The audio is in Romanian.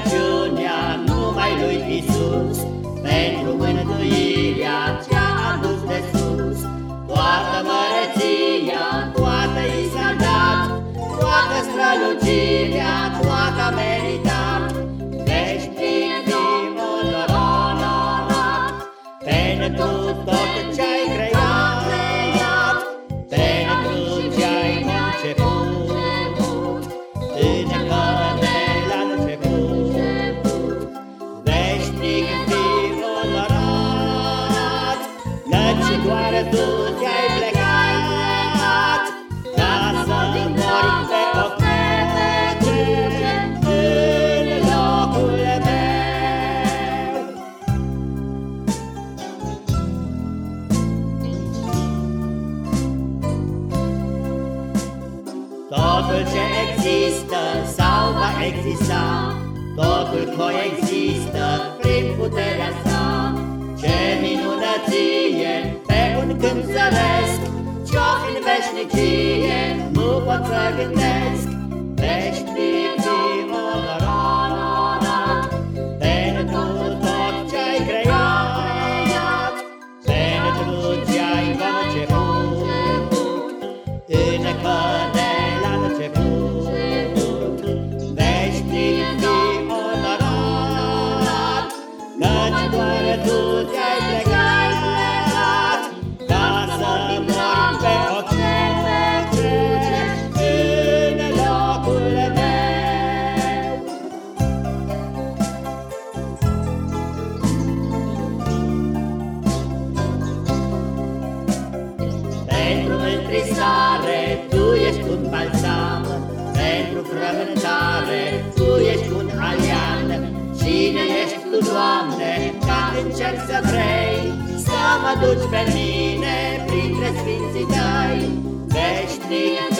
rugăciunea numai lui Isus, pentru mântuirea ce-a adus de sus. Toată măreția, toată i s-a dat, toată strălucirea, toată a Totul ce există sau va exista, totul coexistă prin puterea sa. Ce minunăție pe un câmp zăresc, ce-o în veșnicie nu pot să gândesc. Veșnic căci doar Tu te-ai plecat, ca să mori pe o cruce în locul meu. Pentru întristare, Tu ești un balsam, Pentru frământare, ca în cer să vrei, Să mă duci pe mine printre sfinții Tăi, Veșnic Tăi.